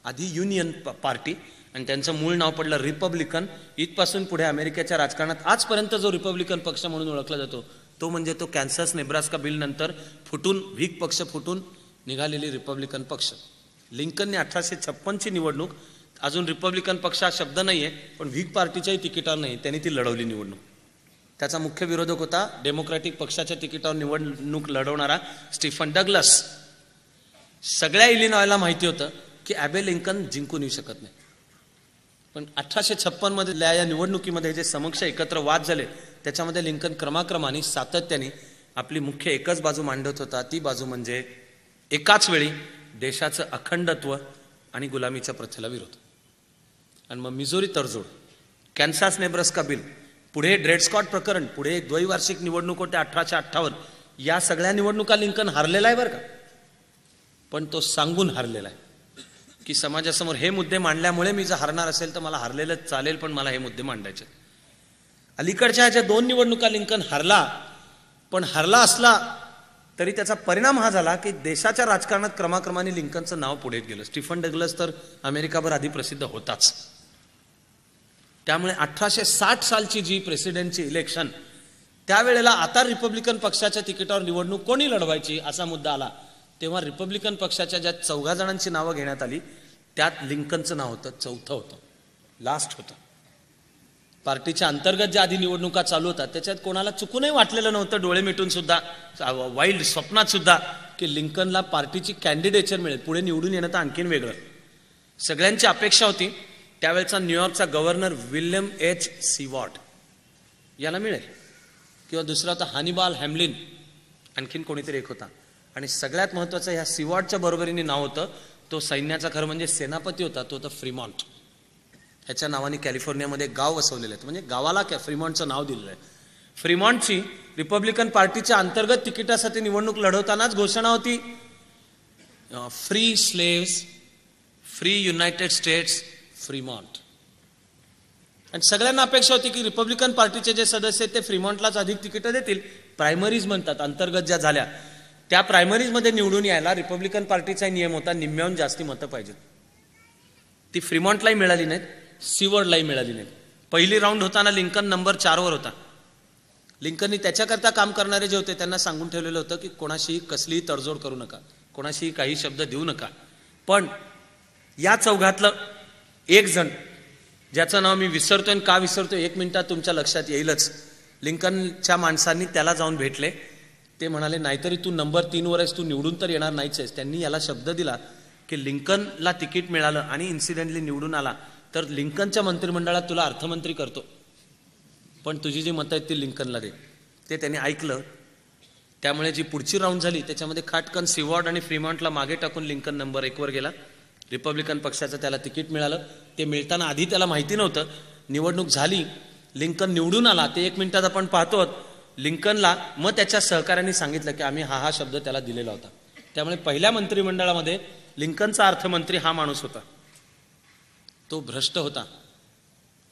A: आधी युनियन पार्टी आणि त्यांचं मूळ नाव पडलं रिपब्लिकन. इथपासून पुढे अमेरिकेच्या राजकारणात आजपर्यंत जो रिपब्लिकन पक्ष म्हणून ओळखला जातो तो म्हणजे तो कॅन्सस नेब्रास्का बिल नंतर फुटून व्हीक पक्ष फुटून निघालेली रिपब्लिकन पक्ष. लिंकनने अठराशे छप्पनची निवडणूक अजून रिपब्लिकन पक्ष हा शब्द नाही आहे पण व्हीक पार्टीच्याही तिकिटावर नाही त्यांनी ती लढवली निवडणूक. त्याचा मुख्य विरोधक होता. डेमोक्रॅटिक पक्षाच्या तिकिटावर निवडणूक लढवणारा स्टीफन डगलस. सगळ्या इलिनॉयला माहिती होतं की ॲबे लिंकन जिंकून येऊ शकत नाही. पण अठराशे छप्पन मधल्या या निवडणुकीमध्ये जे समक्ष एकत्र वाद झाले त्याच्यामध्ये लिंकन क्रमाक्रमाने सातत्याने आपली मुख्य एकच बाजू मांडत होता. ती बाजू म्हणजे एकाच वेळी देशाचं अखंडत्व आणि गुलामीच्या प्रथेला विरोध. आणि मग मिझोरी तडजोड कॅन्सास नेब्रस्का बिल. पुढे ड्रेडस्कॉट प्रकरण पुढे द्वैवार्षिक निवडणूक होते अठराशे अठ्ठावन्न. या सगळ्या निवडणुका लिंकन हारलेला आहे बरं का? पण तो सांगून हारलेला आहे. की समाजासमोर हे मुद्दे मांडल्यामुळे मी जर हरणार असेल तर मला हरलेलंच चालेल पण मला हे मुद्दे मांडायचे अलीकडच्या ह्याच्या दोन निवडणुका लिंकन हरला पण हरला असला तरी त्याचा परिणाम हा झाला की देशाच्या राजकारणात क्रमाक्रमाने लिंकनचं नाव पुढे गेलं. स्टीफन डगलस तर अमेरिकाभर आधी प्रसिद्ध होताच. त्यामुळे अठराशे साठ सालची जी प्रेसिडेंटची इलेक्शन त्यावेळेला आता रिपब्लिकन पक्षाच्या तिकिटावर निवडणूक कोणी लढवायची असा मुद्दा आला तेव्हा रिपब्लिकन पक्षाच्या ज्या चौघा जणांची नावं घेण्यात आली त्यात लिंकनचं नाव होतं चौथं होतं लास्ट होतं. पार्टीच्या अंतर्गत ज्या आधी निवडणुका चालू होतात त्याच्यात कोणाला चुकूनही वाटलेलं नव्हतं डोळे मिटून सुद्धा वाईल्ड स्वप्नात सुद्धा की लिंकनला पार्टीची कॅन्डिडेचर मिळेल पुढे निवडून येणं तर आणखीन वेगळं. सगळ्यांची अपेक्षा होती त्यावेळेचा न्यूयॉर्कचा गव्हर्नर विल्यम एच. सीवॉट याला मिळेल. किंवा दुसरा होता हानिबाल हॅमलिन आणखीन कोणीतरी एक होता. आणि सगळ्यात महत्वाचं ह्या सिवॉटच्या बरोबरीने नाव होतं. तो सैन्याचा खरं म्हणजे सेनापती होता तो होता फ्रीमॉन्ट. ह्याच्या नावाने कॅलिफोर्नियामध्ये गाव वसवलेलं आहे. म्हणजे गावाला कॅ फ्रीमॉन्टचं नाव दिलेलं आहे. फ्रीमॉन्टची रिपब्लिकन पार्टीच्या अंतर्गत तिकिटासाठी निवडणूक लढवतानाच घोषणा होती. Free slaves free United States Fremont. आणि सगळ्यांना अपेक्षा होती की रिपब्लिकन पार्टीचे जे सदस्य आहेत ते फ्रीमॉन्टलाच अधिक तिकीटं देतील. प्रायमरीज म्हणतात अंतर्गत ज्या झाल्या त्या प्रायमरीजमध्ये निवडून यायला रिपब्लिकन पार्टीचा नियम होता निम्म्याहून जास्ती मतं पाहिजेत. ती फ्रीमॉन्टलाही मिळाली नाहीत सिवर्डलाही मिळाली नाहीत. पहिली राऊंड होताना लिंकन नंबर चारवर होता. लिंकननी त्याच्याकरता काम करणारे जे होते त्यांना सांगून ठेवलेलं होतं की कोणाशीही कसलीही तडजोड करू नका कोणाशीही काही शब्द देऊ नका. पण या चौघातलं एक जण ज्याचं नाव मी विसरतोय आणि का विसरतोय एक मिनिटात तुमच्या लक्षात येईलच. लिंकनच्या माणसांनी त्याला जाऊन भेटले. ते म्हणाले नाहीतरी तू नंबर तीनवर आहेस तू निवडून तर येणार नाहीच आहेस. त्यांनी याला शब्द दिला की लिंकनला तिकीट मिळालं आणि इन्सिडेंटली निवडून आला. तर लिंकनच्या मंत्रिमंडळात तुला अर्थमंत्री करतो. पण तुझी जी मतं आहेत ती लिंकनला दे. ते त्यांनी ऐकलं. त्यामुळे जी पुढची राऊंड झाली त्याच्यामध्ये खाटकन सिवॉर्ड आणि फ्रीमॉन्टला मागे टाकून लिंकन नंबर एकवर गेला. रिपब्लिकन पक्षाचं त्याला तिकीट मिळालं. ते मिळताना आधी त्याला माहिती नव्हतं. निवडणूक झाली. लिंकन निवडून आला. ते एक मिनिटात आपण पाहतो लिंकनला मग त्याच्या सहकाऱ्यांनी सांगितलं की आम्ही हा हा शब्द त्याला दिलेला होता. त्यामुळे पहिल्या मंत्रिमंडळामध्ये लिंकनचा अर्थमंत्री हा माणूस होता. तो भ्रष्ट होता.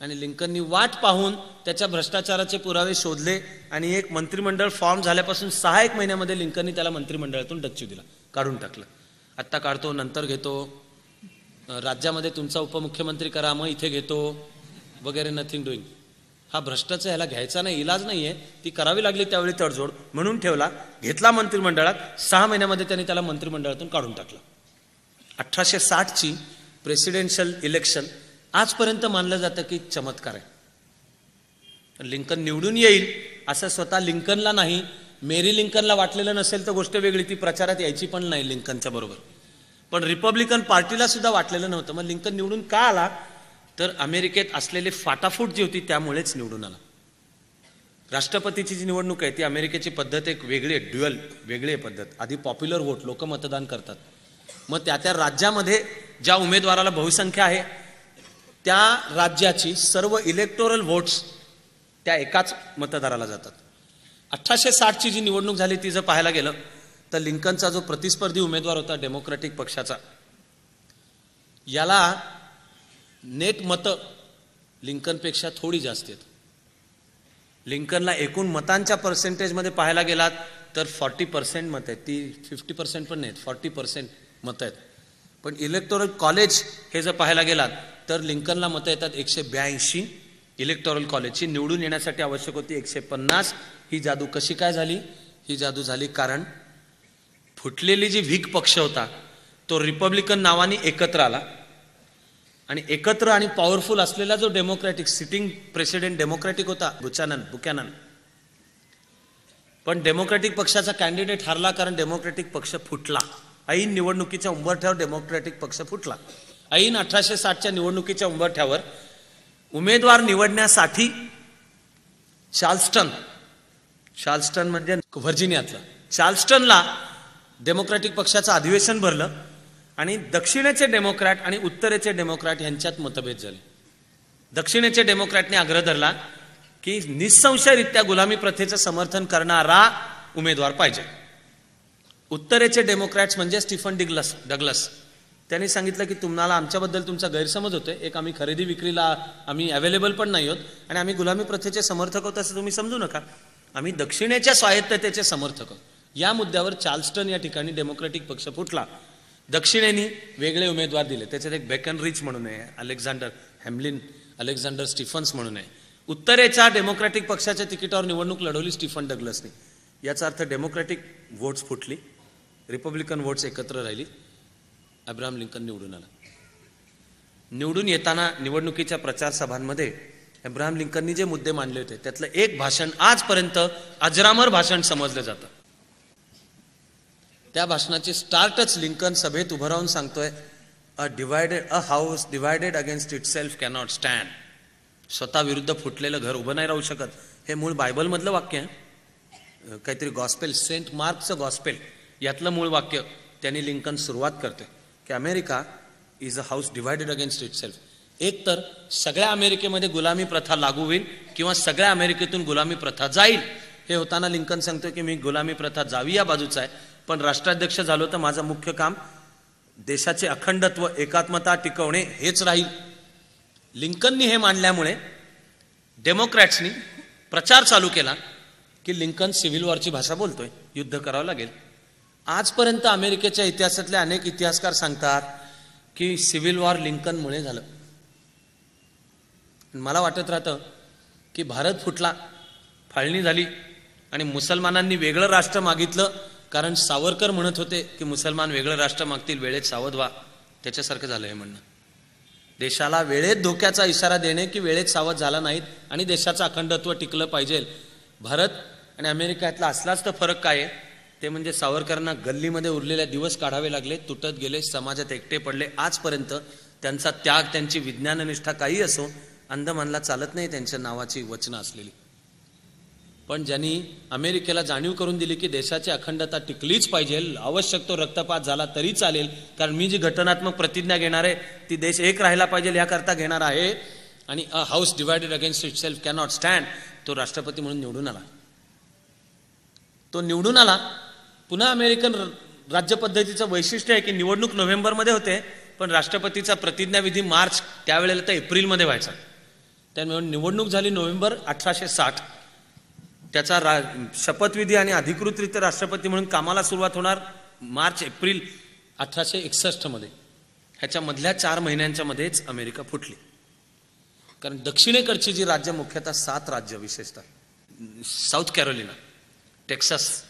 A: आणि लिंकननी वाट पाहून त्याच्या भ्रष्टाचाराचे पुरावे शोधले आणि एक मंत्रिमंडळ फॉर्म झाल्यापासून सहा एक महिन्यामध्ये लिंकननी त्याला मंत्रिमंडळातून डच्चू दिला. काढून टाकलं. आत्ता काढतो नंतर घेतो. राज्यामध्ये तुमचा उपमुख्यमंत्री करा मग इथे घेतो वगैरे नथिंग डुईंग हा भ्रष्टाचार ह्याला घ्यायचा नाही इलाज नाही आहे ती करावी लागली त्यावेळी तडजोड. म्हणून ठेवला घेतला मंत्रिमंडळात. सहा महिन्यामध्ये त्यांनी त्याला मंत्रिमंडळातून काढून टाकलं. अठराशे साठची प्रेसिडेन्शियल इलेक्शन आजपर्यंत मानलं जातं की चमत्कार आहे. लिंकन निवडून येईल असं स्वतः लिंकनला नाही. मेरी लिंकनला वाटलेलं नसेल तर गोष्ट वेगळी ती प्रचारात यायची पण नाही लिंकनच्या बरोबर. पण रिपब्लिकन पार्टीला सुद्धा वाटलेलं नव्हतं. मग लिंकन निवडून का आला? तर अमेरिकेत असलेली फाटाफूट जी होती त्यामुळेच निवडून आला. राष्ट्रपतीची जी निवडणूक आहे ती अमेरिकेची पद्धत एक वेगळी आहे ड्युअल वेगळी आहे पद्धत. आधी पॉप्युलर वोट लोक मतदान करतात. मग त्या त्या राज्यामध्ये ज्या उमेदवाराला बहुसंख्या आहे त्या राज्याची सर्व इलेक्टोरल व्होट्स त्या एकाच मतदाराला जातात. अठराशे साठची जी निवडणूक झाली ती जर पाहायला गेलं तर लिंकनचा जो प्रतिस्पर्धी उमेदवार होता डेमोक्रॅटिक पक्षाचा याला नेट मतं लिंकनपेक्षा थोडी जास्त आहेत. लिंकनला एकूण मतांच्या पर्सेंटेजमध्ये पाहायला गेलात तर फॉर्टी पर्सेंट मत आहेत. ती फिफ्टी पर्सेंट पण नाहीत फॉर्टी पर्सेंट मतं आहेत. पण इलेक्टोरल कॉलेज हे जर पाहायला गेलात तर लिंकनला मतं येतात एकशे ब्याऐंशी. इलेक्टोरल कॉलेजची निवडून येण्यासाठी आवश्यक होती एकशे पन्नास. ही जादू कशी काय झाली? ही जादू झाली कारण फुटलेली जी व्हीक पक्ष होता तो रिपब्लिकन नावाने एकत्र आला. आणि एकत्र आणि पॉवरफुल असलेला जो डेमोक्रॅटिक सिटिंग प्रेसिडेंट डेमोक्रॅटिक होता बुचानन बुकॅनन पण डेमोक्रॅटिक पक्षाचा कॅन्डिडेट हरला कारण डेमोक्रॅटिक पक्ष फुटला. ऐन निवडणुकीच्या उंबरठ्यावर डेमोक्रॅटिक पक्ष फुटला. ऐन अठराशे साठच्या निवडणुकीच्या उंबरठ्यावर उमेदवार निवडण्यासाठी चार्ल्स्टन चार्ल्स्टन म्हणजे व्हर्जिनियातलं. चार्ल्स्टनला डेमोक्रॅटिक पक्षाचं अधिवेशन भरलं आणि दक्षिणेचे डेमोक्रॅट आणि उत्तरेचे डेमोक्रॅट यांच्यात मतभेद झाले. दक्षिणेचे डेमोक्रॅटने आग्रह धरला की निसंशयरित्या गुलामी प्रथेचं समर्थन करणारा उमेदवार पाहिजे. उत्तरेचे डेमोक्रॅट्स म्हणजे स्टीफन डिग्लस डगलस. त्यांनी सांगितलं की तुम्हाला आमच्याबद्दल तुमचा गैरसमज होतोय एक आम्ही खरेदी विक्रीला आम्ही अवेलेबल पण नाही आहोत आणि आम्ही गुलामी प्रथेचे समर्थक आहोत असं तुम्ही समजू नका. आम्ही दक्षिणेच्या स्वायत्ततेचे समर्थक आहोत. या मुद्द्यावर चार्ल्स्टन या ठिकाणी डेमोक्रॅटिक पक्ष फुटला. दक्षिणेनी वेगळे उमेदवार दिले. त्याच्यात एक बेकन रिच म्हणून आहे अलेक्झांडर हॅमलिन अलेक्झांडर स्टीफन्स म्हणून आहे. उत्तरेच्या डेमोक्रॅटिक पक्षाच्या तिकिटावर निवडणूक लढवली स्टीफन डगलसने. याचा अर्थ डेमोक्रॅटिक वोट्स फुटली. रिपब्लिकन वोट्स एकत्र राहिली. अब्राहम लिंकन निवडून आला. निवडून येताना निवडणुकीच्या प्रचार सभांमध्ये अब्राहम लिंकननी जे मुद्दे मांडले होते त्यातलं एक भाषण आजपर्यंत अजरामर भाषण समजलं जातं. त्या भाषणाची स्टार्टच लिंकन सभेत उभं राहून सांगतोय a divided a house divided against itself cannot stand स्वतः विरुद्ध फुटलेलं घर उभं नाही राहू शकत. हे मूळ बायबलमधलं वाक्य आहे. काहीतरी गॉस्पेल सेंट मार्कचं गॉस्पेल यातलं मूळ वाक्य त्यांनी लिंकन सुरुवात करते की America is a house divided against itself एक तर सगळ्या अमेरिकेमध्ये गुलामी प्रथा लागू होईल किंवा सगळ्या अमेरिकेतून गुलामी प्रथा जाईल हे होताना लिंकन सांगतो की मी गुलामी प्रथा जावी या बाजूचा आहे. पण राष्ट्राध्यक्ष झालो तर माझं मुख्य काम देशाचे अखंडत्व एकात्मता टिकवणे हेच राहील. लिंकननी हे मांडल्यामुळे डेमोक्रॅट्सनी प्रचार चालू केला की लिंकन सिव्हिल वॉरची भाषा बोलतोय युद्ध करावं लागेल. आजपर्यंत अमेरिकेच्या इतिहासातले अनेक इतिहासकार सांगतात की सिव्हिल वॉर लिंकनमुळे झालं. मला वाटत राहतं की भारत फुटला फाळणी झाली आणि मुसलमानांनी वेगळं राष्ट्र मागितलं कारण सावरकर म्हणत होते की मुसलमान वेगळं राष्ट्र मागतील वेळेत सावध व्हा. त्याच्यासारखं झालं हे म्हणणं. देशाला वेळेत धोक्याचा इशारा देणे की वेळेत सावध झाला नाहीत आणि देशाचं अखंडत्व टिकलं पाहिजे. भारत आणि अमेरिकेतला असलाच तर फरक काय आहे? ते म्हणजे सावरकरांना गल्लीमध्ये उरलेल्या दिवस काढावे लागले तुटत गेले समाजात एकटे पडले. आजपर्यंत त्यांचा त्याग त्यांची विज्ञाननिष्ठा काही असो अंदमानला चालत नाही त्यांच्या नावाची वचनं असलेली. पण ज्यांनी अमेरिकेला जाणीव करून दिली की देशाची अखंडता टिकलीच पाहिजे आवश्यक तो रक्तपात झाला तरी चालेल कारण मी जी घटनात्मक प्रतिज्ञा घेणार आहे ती देश एक राहिला पाहिजे याकरता घेणार आहे. आणि a house divided against itself cannot stand तो राष्ट्रपती म्हणून निवडून आला. तो निवडून आला. पुन्हा अमेरिकन राज्य पद्धतीचं वैशिष्ट्य आहे की निवडणूक नोव्हेंबरमध्ये होते पण राष्ट्रपतीचा प्रतिज्ञाविधी मार्च त्यावेळेला तर एप्रिलमध्ये व्हायचा. त्यामुळे निवडणूक झाली नोव्हेंबर अठराशे साठ. त्याचा रा शपथविधी आणि अधिकृतरित्या राष्ट्रपती म्हणून कामाला सुरुवात होणार मार्च एप्रिल अठराशे एकसष्टमध्ये ह्याच्यामधल्या चार महिन्यांच्या मध्येच अमेरिका फुटली. कारण दक्षिणेकडची जी राज्य मुख्यतः सात राज्य विशेषतः साऊथ कॅरोलिना टेक्सास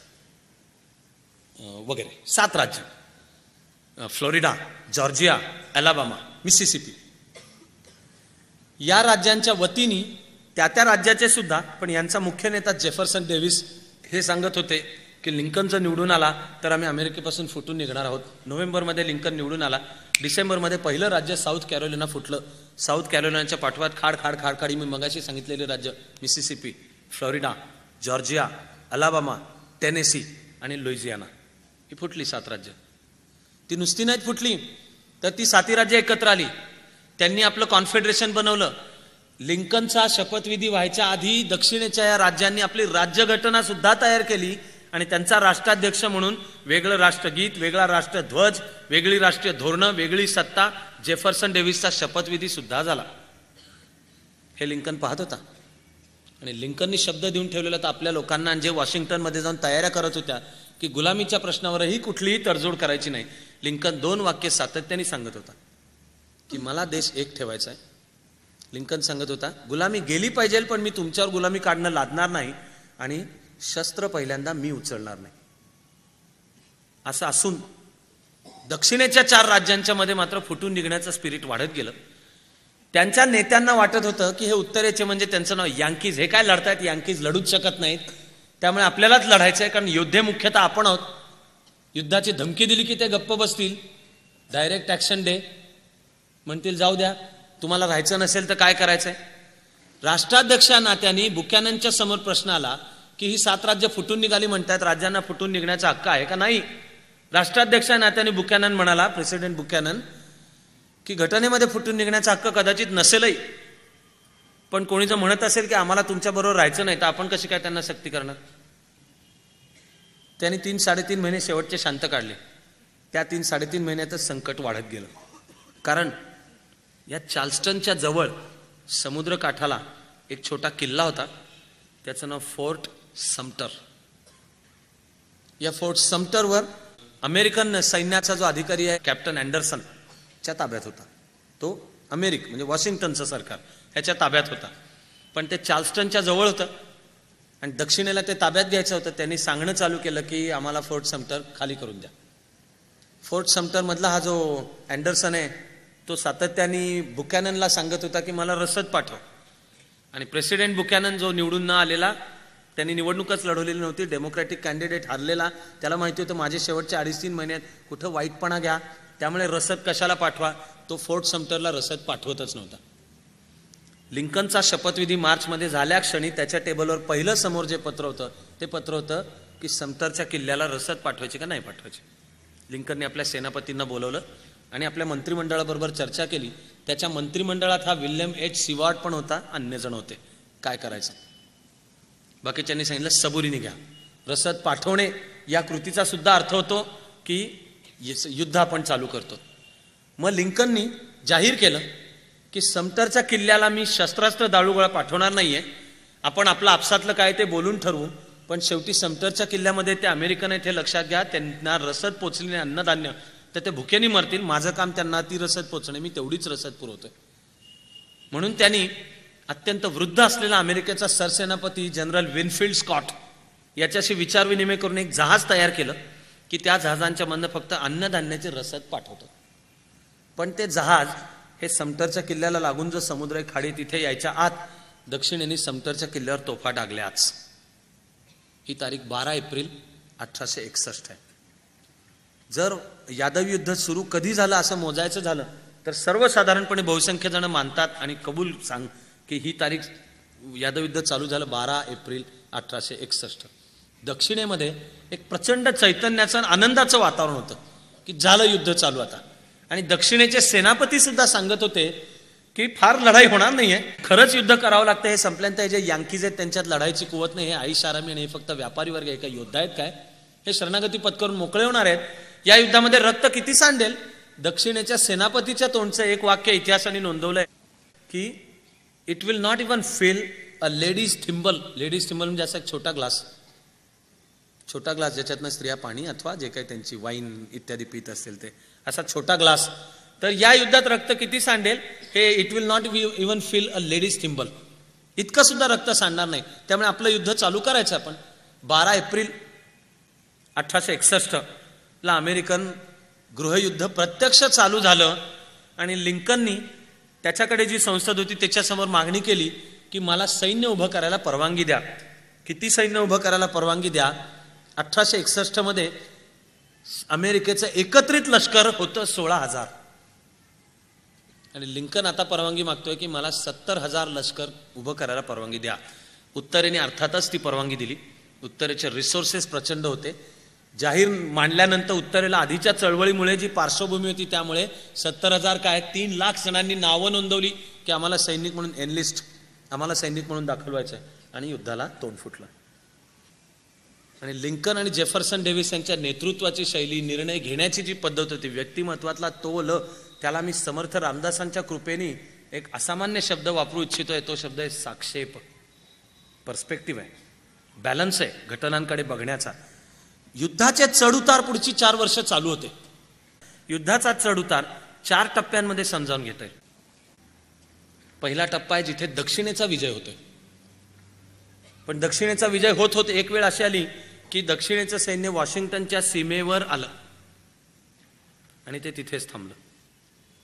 A: वगैरे सात राज्य. Florida Georgia Alabama Mississippi. या राज्यांच्या वतीने त्या त्या राज्याचे सुद्धा पण यांचा मुख्य नेता जेफरसन डेव्हिस हे सांगत होते की लिंकन जर निवडून आला तर आम्ही अमेरिकेपासून फुटून निघणार आहोत. नोव्हेंबरमध्ये लिंकन निवडून आला. डिसेंबरमध्ये पहिलं राज्य साऊथ कॅरोलिना फुटलं. साऊथ कॅरोलिनाच्या पाठवात खाड खाड खाड खाडी मी मगाशी सांगितलेले राज्य Mississippi Florida Georgia Alabama Tennessee आणि लुईजियाना ही फुटली सात राज्य. ती नुसती नाहीत फुटली. तर ती साती राज्य एकत्र आली. त्यांनी आपलं कॉन्फेडरेशन बनवलं. लिंकनचा शपथविधी व्हायच्या आधी दक्षिणेच्या या राज्यांनी आपली राज्यघटना सुद्धा तयार केली आणि त्यांचा राष्ट्राध्यक्ष म्हणून वेगळं राष्ट्रगीत वेगळा राष्ट्रध्वज वेगळी राष्ट्रीय धोरणं वेगळी सत्ता जेफरसन डेव्हिसचा शपथविधी सुद्धा झाला. हे लिंकन पाहत होता. आणि लिंकननी शब्द देऊन ठेवलेला तर आपल्या लोकांना जे वॉशिंग्टनमध्ये जाऊन तयाऱ्या करत होत्या की गुलामीच्या प्रश्नावरही कुठलीही तडजोड करायची नाही. लिंकन दोन वाक्य सातत्याने सांगत होता की मला देश एक ठेवायचा आहे. लिंकन सांगत होता गुलामी गेली पाहिजे पण मी तुमच्यावर गुलामी काढणं लादणार नाही आणि शस्त्र पहिल्यांदा मी उचलणार नाही. असं असून दक्षिणेच्या चार राज्यांच्या मध्ये मात्र फुटून निघण्याचं स्पिरिट वाढत गेलं. त्यांच्या नेत्यांना वाटत होतं की हे उत्तरेचे म्हणजे त्यांचं नाव यांकीज. हे काय लढतायत? यांकीज लढूच शकत नाहीत. त्यामुळे आपल्यालाच लढायचं आहे कारण योद्धे मुख्यतः आपण आहोत. युद्धाची धमकी दिली की ते गप्प बसतील. डायरेक्ट ॲक्शन डे म्हणतील जाऊ द्या. तुम्हाला राहायचं नसेल तर काय करायचंय? राष्ट्राध्यक्षा नात्याने बुक्यानंच्या समोर प्रश्न आला की ही सात राज्य फुटून निघाली म्हणतात राज्यांना फुटून निघण्याचा हक्क आहे का नाही? राष्ट्राध्यक्षा नात्याने बुकॅनन म्हणाला प्रेसिडेंट बुकॅनन की घटनेमध्ये फुटून निघण्याचा हक्क कदाचित नसेलही. पण कोणी जर म्हणत असेल की आम्हाला तुमच्याबरोबर राहायचं नाही तर आपण कशी काय त्यांना सक्ती करणार? त्यांनी तीन साडेतीन महिने शेवटचे शांत काढले. त्या तीन साडेतीन महिन्यातच संकट वाढत गेलं. कारण या चार्ल्स्टनच्या जवळ समुद्रकाठाला एक छोटा किल्ला होता. त्याचं नाव फोर्ट समटर. या फोर्ट समटरवर अमेरिकन सैन्याचा जो अधिकारी आहे कॅप्टन अँडरसन च्या ताब्यात होता. तो अमेरिक म्हणजे वॉशिंग्टनचं सरकार ह्याच्या ताब्यात होता. पण ते चार्ल्स्टनच्या जवळ होतं. आणि दक्षिणेला ते ताब्यात घ्यायचं होतं. त्यांनी सांगणं चालू केलं की आम्हाला फोर्ट समटर खाली करून द्या. फोर्ट समटर मधला हा जो अँडरसन आहे तो सातत्याने बुकॅननला सांगत होता की मला रसद पाठव. आणि प्रेसिडेंट बुकॅनन जो निवडून न आलेला त्यांनी निवडणूकच लढवलेली नव्हती डेमोक्रॅटिक कॅन्डिडेट हरलेला. त्याला माहिती होतं माझे शेवटचे अडीच तीन महिन्यात कुठं वाईटपणा घ्या त्यामुळे रसद कशाला पाठवा? तो फोर्ट समटरला रसद पाठवतच नव्हता. लिंकनचा शपथविधी मार्चमध्ये झाल्या क्षणी त्याच्या टेबलवर पहिलं समोर जे पत्र होतं ते पत्र होतं की समतरच्या किल्ल्याला रसद पाठवायची का नाही पाठवायची? लिंकनने आपल्या सेनापतींना बोलवलं आणि आपल्या मंत्रिमंडळाबरोबर चर्चा केली. त्याच्या मंत्रिमंडळात हा विल्यम एच सिवाट पण होता अन्यजण होते. काय करायचं? बाकीच्यांनी सांगितलं सबुरीने घ्या. रसद पाठवणे या कृतीचा सुद्धा अर्थ होतो की युद्ध आपण चालू करतो. मग लिंकननी जाहीर केलं की समटरच्या किल्ल्याला मी शस्त्रास्त्र दाळूगोळा पाठवणार नाहीये. आपण आपलं आपसातलं काय ते बोलून ठरवू पण शेवटी समटरच्या किल्ल्यामध्ये ते अमेरिकन आहेत हे लक्षात घ्या. त्यांना रसद पोचलेले अन्नधान्य तर ते भुकेने मरतील माझं काम त्यांना ती रसद पोचणे मी तेवढीच रसद पुरवतोय. म्हणून त्यांनी अत्यंत वृद्ध असलेला अमेरिकेचा सरसेनापती जनरल विनफिल्ड स्कॉट याच्याशी विचारविनिमय करून एक जहाज तयार केलं की त्या जहाजांच्या मधनं फक्त अन्नधान्याची रसद पाठवतो पण ते जहाज हे समटरच्या किल्ल्याला लागून जो समुद्र खाडी तिथे यायच्या आत दक्षिणेने समटरच्या किल्ल्यावर तोफा टाकल्याच ही तारीख बारा एप्रिल अठराशे एकसष्ट आहे. जर यादव युद्ध सुरू कधी झालं असं मोजायचं झालं तर सर्वसाधारणपणे बहुसंख्य जण मानतात आणि कबूल सांग की ही तारीख यादव युद्ध चालू झालं बारा एप्रिल अठराशे एकसष्ट. दक्षिणेमध्ये एक प्रचंड चैतन्याचं आनंदाचं वातावरण होतं की झालं युद्ध चालू आता. आणि दक्षिणेचे सेनापती सुद्धा सांगत होते की फार लढाई होणार नाहीये. खरंच युद्ध करावं लागतं हे संपल्यानंतर जे यांकीज आहेत त्यांच्यात लढाईची कुवत नाही. हे आई शारामी आणि हे फक्त व्यापारी वर्ग आहे का योद्धा आहेत काय? हे शरणागती पत्करून मोकळे होणार आहेत. या युद्धामध्ये रक्त किती सांडेल? दक्षिणेच्या सेनापतीच्या तोंडचं एक वाक्य इतिहासाने नोंदवलंय की it will not even fill a ladies thimble ladies thimble म्हणजे असा एक छोटा ग्लास. छोटा ग्लास ज्याच्यातनं स्त्रिया पाणी अथवा जे काही त्यांची वाईन इत्यादी पित असतील ते. असा छोटा ग्लास. तर या युद्धात रक्त किती सांडेल? हे it will not even fill a ladies thimble इतकं सुद्धा रक्त सांडणार नाही. त्यामुळे आपलं युद्ध चालू करायचं आपण. बारा एप्रिल अठराशे एकसष्ट. ला अमेरिकन गृहयुद्ध प्रत्यक्ष चालू झालं आणि लिंकननी त्याच्याकडे जी संसद होती त्याच्यासमोर मागणी केली की मला सैन्य उभं करायला परवानगी द्या. किती सैन्य उभं करायला परवानगी द्या? अठराशे एकसष्टमध्ये अमेरिकेचं एकत्रित लष्कर होतं सोळा हजार. आणि लिंकन आता परवानगी मागतोय की मला सत्तर हजार लष्कर उभं करायला परवानगी द्या. उत्तरेने अर्थातच ती परवानगी दिली. उत्तरेचे रिसोर्सेस प्रचंड होते. जाहीर मांडल्यानंतर उत्तरेला आधीच्या चळवळीमुळे जी पार्श्वभूमी होती त्यामुळे सत्तर हजार काय तीन लाख जणांनी नावं नोंदवली की आम्हाला सैनिक म्हणून एनलिस्ट आम्हाला सैनिक म्हणून दाखल व्हायचं आणि युद्धाला तोंड फुटलं. आणि लिंकन आणि जेफरसन डेव्हिस यांच्या नेतृत्वाची शैली निर्णय घेण्याची जी पद्धत होती व्यक्तिमत्वातला तो ल त्याला मी समर्थ रामदासांच्या कृपेने एक असामान्य शब्द वापरू इच्छितोय. तो शब्द आहे साक्षेप. पर्स्पेक्टिव्ह आहे. बॅलन्स आहे. घटनांकडे बघण्याचा. युद्धाचे चढउतार पुढची चार वर्ष चालू होते. युद्धाचा चढउतार चार टप्प्यांमध्ये समजावून घेत आहे पहिला टप्पा आहे जिथे दक्षिणेचा विजय होतोय. पण दक्षिणेचा विजय होत होत एक वेळ अशी आली की दक्षिणेचं सैन्य वॉशिंग्टनच्या सीमेवर आलं. आणि ते तिथेच थांबलं.